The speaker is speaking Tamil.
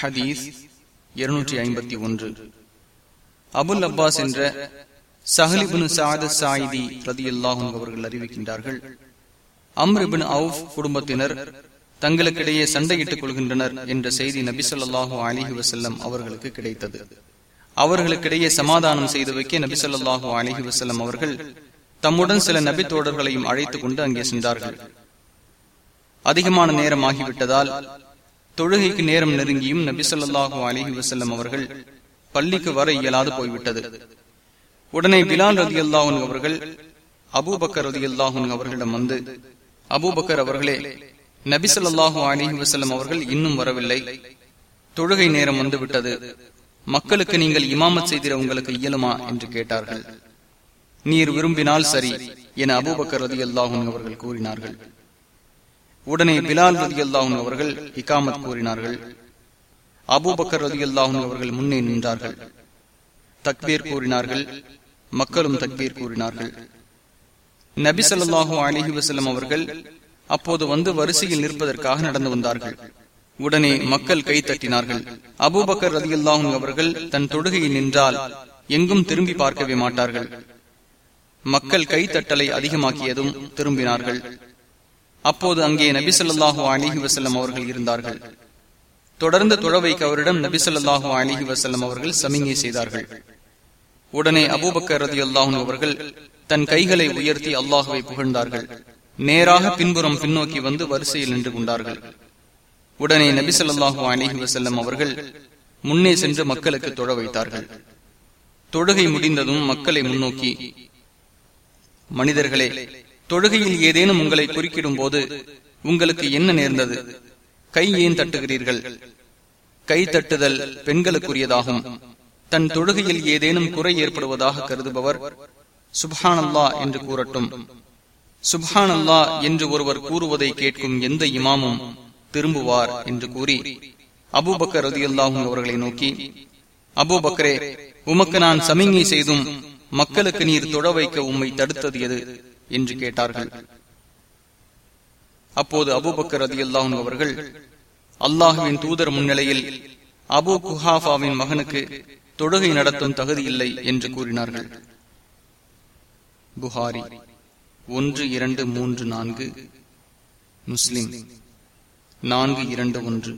ஹதீஸ் இருநூற்றி ஐம்பத்தி ஒன்று. அபுல் அப்பாஸ் என்ற சஹலிபின் சாத சாயிதி ரதி அவர்கள் அறிவிக்கின்றார்கள் அம்ரிபின் அவுஃப் குடும்பத்தினர் தங்களுக்கிடையே சண்டையிட்டுக் கொள்கின்றனர் என்ற செய்தி நபிசல்லாஹு அலிஹி வசல்லம் அவர்களுக்கு கிடைத்தது. அவர்களுக்கிடையே சமாதானம் செய்து வைக்க நபிசல்லாஹு அலிஹி வசல்லம் அவர்கள் தம்முடன் சில நபி தோடர்களையும் அழைத்துக் கொண்டு அங்கே சென்றார்கள். அதிகமான நேரம் ஆகிவிட்டதால் தொழுகைக்கு நேரம் நெருங்கியும் நபிசல்லாஹு அலிஹி வசல்லம் அவர்கள் பள்ளிக்கு வர இயலாது போய்விட்டது. உடனே பிலான் ரதி அல்லாஹூன் அவர்கள் அபூபக்கர் ரதி அல்லாஹூன் அவர்களிடம் வந்து அபூபக்கர் அவர்களே நபிசல்லாஹு அலிஹி வசல்லம் அவர்கள் இன்னும் வரவில்லை. தொழுகை நேரம் வந்துவிட்டது மக்களுக்கு நீங்கள் இமாமத் செய்திட உங்களுக்கு இயலுமா? என்று கேட்டார்கள். நீர் விரும்பினால் சரி என அபூபக்கர் ரதி அல்லாஹூன் அவர்கள் கூறினார்கள். உடனே பிலால் ரதி அல்லாஹன் அவர்கள் இக்காமத் கூறினார்கள். அபூபக்கர் ரதி அல்லாஹன் அவர்கள் முன்னே நின்றார்கள். தக்பீர் கூறினார்கள். மக்களும் தக்பீர் கூறினார்கள். நபி சொல்லாஹு அலிஹி வசலம் அவர்கள் அப்போது வந்து வரிசையில் நிற்பதற்காக நடந்து வந்தார்கள். உடனே மக்கள் கை தட்டினார்கள். அபூபக்கர் ரதி அல்லாஹும் அவர்கள் தன் தொடுகையில் நின்றால் எங்கும் திரும்பி பார்க்கவே மாட்டார்கள். மக்கள் கை தட்டலை அதிகமாக்கியதும் திரும்பினார்கள். அப்போது அங்கே நபிசல்லாஹு அலிஹி வசல்லம் அவர்கள் இருந்தார்கள். தொடர்ந்து தொழவைக்கு அவரிடம் நபிசல்லாஹு அலிஹி வசல்லம் அவர்கள் சமிங்கை செய்தார்கள். உடனே அபூபக்கர் ரதி அல்லாஹூ அவர்கள் தன் கைகளை உயர்த்தி அல்லாஹுவை புகழ்ந்தார்கள். நேராக பின்புறம் பின்னோக்கி வந்து வரிசையில் நின்று கொண்டார்கள். உடனே நபிசல்லாஹு அலிஹி வசல்லம் அவர்கள் முன்னே சென்று மக்களுக்கு தொழ வைத்தார்கள். தொழுகை முடிந்ததும் மக்களை முன்னோக்கி மனிதர்களே தொழுகையில் ஏதேனும் உங்களை குறுக்கிடும் போது உங்களுக்கு என்ன நேர்ந்தது? கை ஏன் தட்டுகிறீர்கள்? கை தட்டுதல் பெண்களுக்குரியதாகும். தன் தொழுகையில் ஏதேனும் குறை ஏற்படுவதாக கருதுபவர் சுப்ஹானல்லா என்று கூறட்டும். சுப்ஹானல்லா என்று ஒருவர் கூறுவதை கேட்கும் எந்த இமாமும் திரும்புவார் என்று கூறி அபூபக்கர் ரதி அல்லாஹும் அவர்களை நோக்கி அபூபக்கரே உமக்கு நான் சமிங்கை செய்தும் மக்களுக்கு நீர் தொட வைக்க உம்மை தடுத்தது எது? என்று கேட்டார்கள். அப்போது அபுபக்கர் அதி அல்லாஹும் அவர்கள் அல்லாஹுவின் தூதர் முன்னிலையில் அபு குஹாஃபாவின் மகனுக்கு தொழுகை நடத்தும் தகுதி இல்லை என்று கூறினார்கள். புகாரி ஒன்று இரண்டு மூன்று நான்கு முஸ்லிம் நான்கு இரண்டு ஒன்று.